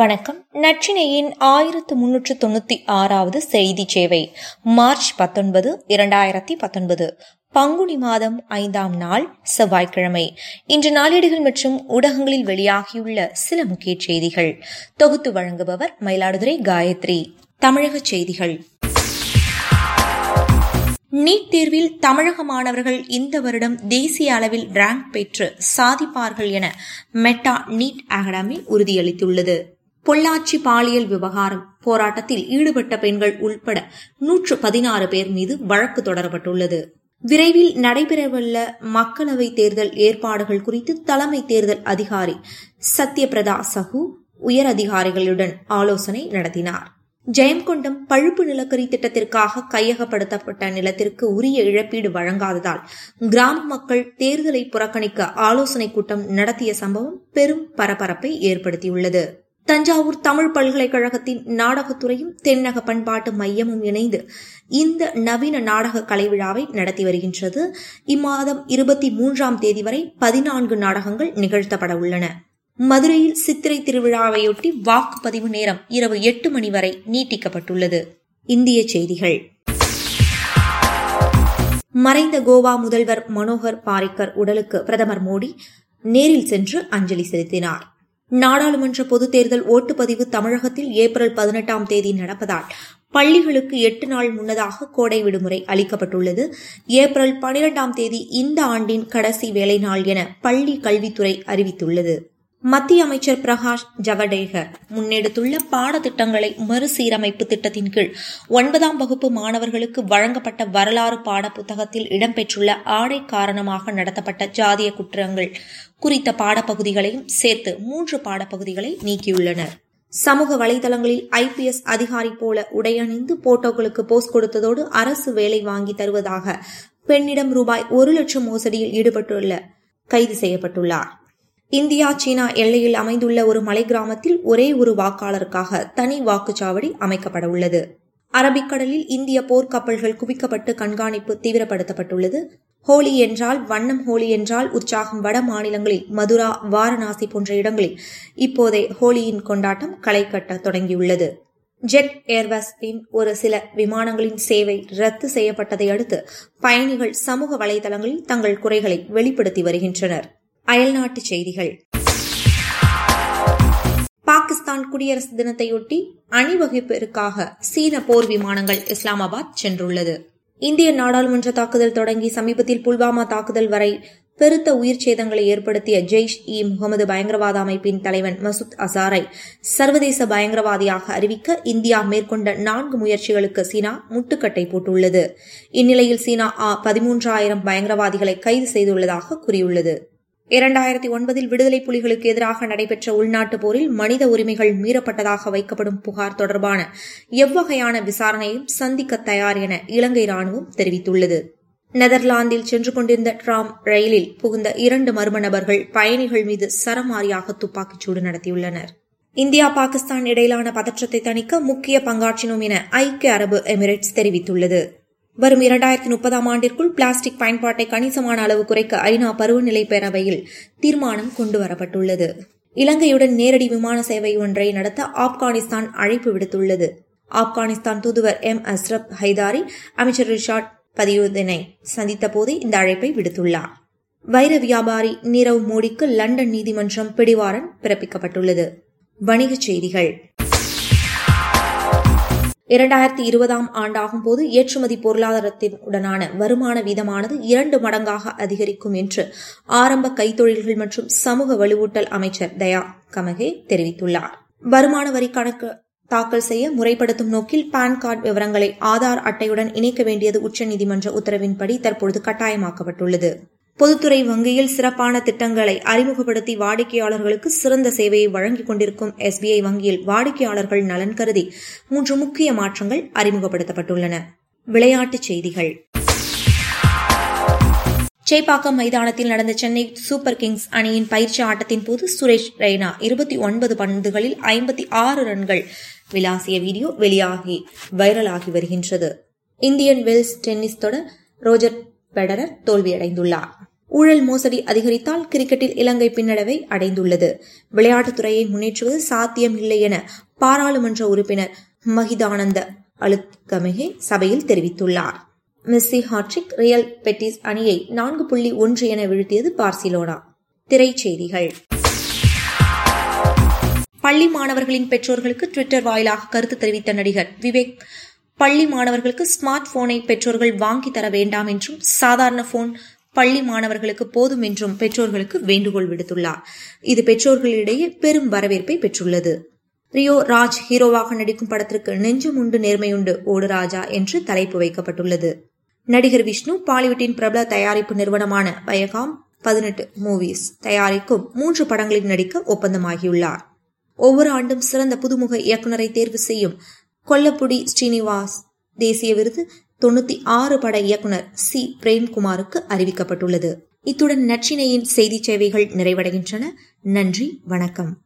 வணக்கம். நச்சினையின் ஆயிரத்து முன்னூற்று தொண்ணூத்தி ஆறாவது செய்தி சேவை மார்ச் பத்தொன்பது இரண்டாயிரத்தி பத்தொன்பது பங்குனி மாதம் ஐந்தாம் நாள் செவ்வாய்க்கிழமை. இன்று நாளேடுகள் மற்றும் ஊடகங்களில் வெளியாகியுள்ள சில முக்கிய செய்திகள். தொகுத்து வழங்குபவர் மயிலாடுதுறை காயத்ரி. தமிழக செய்திகள். நீட் தேர்வில் தமிழக மாணவர்கள் இந்த வருடம் தேசிய அளவில் ரேங்க் பெற்று சாதிப்பார்கள் என மெட்டா நீட் அகாடமி உறுதியளித்துள்ளது. பொள்ளாச்சி பாலியல் விவகாரம் போராட்டத்தில் ஈடுபட்ட பெண்கள் உள்பட நூற்று பதினாறு பேர் மீது வழக்கு தொடரப்பட்டுள்ளது. விரைவில் நடைபெறவுள்ள மக்களவை தேர்தல் ஏற்பாடுகள் குறித்து தலைமை தேர்தல் அதிகாரி சத்யபிரதா சஹு உயர் அதிகாரிகளுடன் ஆலோசனை நடத்தினார். ஜெயங்கொண்டம் பழுப்பு நிலக்கரி திட்டத்திற்காக கையகப்படுத்தப்பட்ட நிலத்திற்கு உரிய இழப்பீடு வழங்காததால் கிராம மக்கள் தேர்தலை புறக்கணிக்க ஆலோசனை கூட்டம் நடத்திய சம்பவம் பெரும் பரபரப்பை ஏற்படுத்தியுள்ளது. தஞ்சாவூர் தமிழ் பல்கலைக்கழகத்தின் நாடகத்துறையும் தென்னக பண்பாட்டு மையமும் இணைந்து இந்த நவீன நாடக கலை விழாவை நடத்தி வருகின்றது. இம்மாதம் இருபத்தி மூன்றாம் தேதி வரை பதினான்கு நாடகங்கள் நிகழ்த்தப்பட உள்ளன. மதுரையில் சித்திரை திருவிழாவையொட்டி வாக்குப்பதிவு நேரம் இரவு எட்டு மணி வரை நீட்டிக்கப்பட்டுள்ளது. இந்திய செய்திகள். மறைந்த கோவா முதல்வர் மனோகர் பாரிக்கர் உடலுக்கு பிரதமர் மோடி நேரில் சென்று அஞ்சலி செலுத்தினார். நாடாளுமன்ற பொதுத் தேர்தல் ஓட்டுப்பதிவு தமிழகத்தில் ஏப்ரல் பதினெட்டாம் தேதி நடப்பதால் பள்ளிகளுக்கு எட்டு நாள் முன்னதாக கோடை விடுமுறை அளிக்கப்பட்டுள்ளது. ஏப்ரல் பனிரெண்டாம் தேதி இந்த ஆண்டின் கடைசி வேலை நாள் என பள்ளி கல்வித்துறை அறிவித்துள்ளது. மத்திய அமைச்சர் பிரகாஷ் ஜவடேகர் முன்னெடுத்துள்ள பாடத்திட்டங்களை மறுசீரமைப்பு திட்டத்தின் கீழ் ஒன்பதாம் வகுப்பு மாணவர்களுக்கு வழங்கப்பட்ட வரலாறு பாடப்புத்தகத்தில் இடம்பெற்றுள்ள ஆடை காரணமாக நடத்தப்பட்ட ஜாதிய குற்றங்கள் குறித்த பாடப்பகுதிகளையும் சேர்த்து மூன்று பாடப்பகுதிகளை நீக்கியுள்ளனர். சமூக வலைதளங்களில் ஐபிஎஸ் அதிகாரி போல உடையணிந்து போட்டோக்களுக்கு போஸ்ட் கொடுத்ததோடு அரசு வேலை வாங்கி தருவதாக பெண்ணிடம் ரூபாய் ஒரு லட்சம் மோசடியில் ஈடுபட்டுள்ள கைது செய்யப்பட்டுள்ளார். இந்தியா சீனா எல்லையில் அமைந்துள்ள ஒரு மலை கிராமத்தில் ஒரே ஒரு வாக்காளருக்காக தனி வாக்குச்சாவடி அமைக்கப்பட உள்ளது அரபிக்கடலில் இந்திய போர்க்கப்பல்கள் குவிக்கப்பட்டு கண்காணிப்பு தீவிரப்படுத்தப்பட்டுள்ளது. ஹோலி என்றால் வண்ணம் ஹோலி என்றால் உற்சாகம் வட மாநிலங்களில் மதுரா வாரணாசி போன்ற இடங்களில் இப்போதே ஹோலியின் கொண்டாட்டம் களை கட்ட தொடங்கியுள்ளது. ஜெட் ஏர்வேஸின் ஒரு சில விமானங்களின் சேவை ரத்து செய்யப்பட்டதை அடுத்து பயணிகள் சமூக வலைதளங்களில் தங்கள் குறைகளை வெளிப்படுத்தி வருகின்றனர். அயல்நாட்டு செய்திகள். பாகிஸ்தான் குடியரசு தினத்தையொட்டி அணிவகுப்பிற்காக சீன போர் விமானங்கள் இஸ்லாமாபாத் சென்றுள்ளது. இந்திய நாடாளுமன்ற தாக்குதல் தொடங்கி சமீபத்தில் புல்வாமா தாக்குதல் வரை பெருத்த உயிர் சேதங்களை ஏற்படுத்திய ஜெய்ஷ் இ முகமது பயங்கரவாத அமைப்பின் தலைவன் மசூத் அசாரை சர்வதேச பயங்கரவாதியாக அறிவிக்க இந்தியா மேற்கொண்ட நான்கு முயற்சிகளுக்கு சீனா முட்டுக்கட்டை போட்டுள்ளது. இந்நிலையில் சீனா பதிமூன்றாயிரம் பயங்கரவாதிகளை கைது செய்துள்ளதாக கூறியுள்ளது. இரண்டாயிரத்தி ஒன்பதில் விடுதலை புலிகளுக்கு எதிராக நடைபெற்ற உள்நாட்டு போரில் மனித உரிமைகள் மீறப்பட்டதாக வைக்கப்படும் புகார் தொடர்பான எவ்வகையான விசாரணையும் சந்திக்க தயார் என இலங்கை ராணுவம் தெரிவித்துள்ளது. நெதர்லாந்தில் சென்று கொண்டிருந்த டிராம் ரயிலில் புகுந்த இரண்டு மர்ம நபர்கள் பயணிகள் மீது சரமாரியாக துப்பாக்கிச்சூடு நடத்தியுள்ளனர். இந்தியா பாகிஸ்தான் இடையிலான பதற்றத்தை தணிக்க முக்கிய பங்காற்றினோம் என ஐக்கிய அரபு எமிரேட்ஸ் தெரிவித்துள்ளது. வரும் இரண்டாயிரத்தி முப்பதாம் ஆண்டிற்குள் பிளாஸ்டிக் பயன்பாட்டை கணிசமான அளவு குறைக்க ஐநா பருவநிலை பேரவையில் தீர்மானம் கொண்டுவரப்பட்டுள்ளது. இலங்கையுடன் நேரடி விமான சேவை ஒன்றை நடத்த ஆப்கானிஸ்தான் அழைப்பு விடுத்துள்ளது. ஆப்கானிஸ்தான் தூதுவர் எம். அஸ்ரப் ஹைதாரி அமைச்சர் ரிஷாட் பதியுதனை சந்தித்த போது இந்த அழைப்பை விடுத்துள்ளார். வைர வியாபாரி நீரவ் மோடிக்கு லண்டன் நீதிமன்றம் பிடிவாரன் பிறப்பிக்கப்பட்டுள்ளது. வணிகச் செய்திகள். இரண்டாயிரத்தி இருபதாம் ஆண்டாகும் போது ஏற்றுமதி பொருளாதாரத்தின் உடனான வருமான வீதமானது இரண்டு மடங்காக அதிகரிக்கும் என்று ஆரம்ப கைத்தொழில்கள் மற்றும் சமூக வலுவூட்டல் அமைச்சர் தயா கமகே தெரிவித்துள்ளார். வருமான வரி கணக்கு தாக்கல் செய்ய முறைப்படுத்தும் நோக்கில் பான் கார்டு விவரங்களை ஆதார் அட்டையுடன் இணைக்க வேண்டியது உச்சநீதிமன்ற உத்தரவின்படி தற்பொழுது கட்டாயமாக்கப்பட்டுள்ளது. பொதுத்துறை வங்கியில் சிறப்பான திட்டங்களை அறிமுகப்படுத்தி வாடிக்கையாளர்களுக்கு சிறந்த சேவையை வழங்கிக் கொண்டிருக்கும் எஸ்பிஐ வங்கியில் வாடிக்கையாளர்கள் நலன் கருதி மூன்று முக்கிய மாற்றங்கள் அறிமுகப்படுத்தப்பட்டுள்ளன. விளையாட்டுச் செய்திகள். சேப்பாக்கம் மைதானத்தில் நடந்த சென்னை சூப்பர் கிங்ஸ் அணியின் பயிற்சி ஆட்டத்தின் போது சுரேஷ் ரெய்னா இருபத்தி ஒன்பது பந்துகளில் ஐம்பத்தி ஆறு ரன்கள் விளாசிய வீடியோ வெளியாகி வைரலாகி வருகின்றது. இந்தியன் வெல்ஸ் டென்னிஸ் தொடர் ரோஜர் பெடரர் தோல்வியடைந்துள்ளார். ஊழல் மோசடி அதிகரித்தால் கிரிக்கெட்டில் இலங்கை பின்னடைவை அடைந்துள்ளது. விளையாட்டுத்துறையை முன்னேற்றுவது சாத்தியம் இல்லை என பாராளுமன்ற உறுப்பினர் மகிதானந்த அழுத்கமிகே சபையில் தெரிவித்துள்ளார். மெஸ்ஸி ஹாட்ரிக் ரியல் பெட்டிஸ் அணியை நான்கு புள்ளி ஒன்று என வீழ்த்தியது பார்சிலோனா. திரைச்செய்திகள். பள்ளி மாணவர்களின் பெற்றோர்களுக்கு ட்விட்டர் வாயிலாக கருத்து தெரிவித்த நடிகர் விவேக் பள்ளி மாணவர்களுக்கு ஸ்மார்ட் போனை பெற்றோர்கள் வாங்கி தர வேண்டாம் என்றும் சாதாரண போன் பள்ளி மாணவர்களுக்கு போதும் என்றும் பெற்றோர்களுக்கு வேண்டுகோள் விடுத்துள்ளார். இது பெற்றோர்களிடையே பெரும் வரவேற்பை பெற்றுள்ளது. ரியோ ராஜ் ஹீரோவாக நடிக்கும் படத்திற்கு நெஞ்சம் உண்டு நேர்மையுண்டு ஓடு ராஜா என்று தலைப்பு வைக்கப்பட்டுள்ளது. நடிகர் விஷ்ணு பாலிவுட்டின் பிரபல தயாரிப்பு நிறுவனமான வயகாம் பதினெட்டு மூவிஸ் தயாரிக்கும் மூன்று படங்களில் நடிக்க ஒப்பந்தமாகியுள்ளார். ஒவ்வொரு ஆண்டும் சிறந்த புதுமுக இயக்குநரை தேர்வு செய்யும் கொல்லப்புடி ஸ்ரீனிவாஸ் தேசிய விருது தொண்ணூத்தி ஆறு பட இயக்குனர் சி. பிரேம்குமாருக்கு அறிவிக்கப்பட்டுள்ளது. இத்துடன் நற்றினையின் செய்தி சேவைகள் நிறைவடைகின்றன. நன்றி வணக்கம்.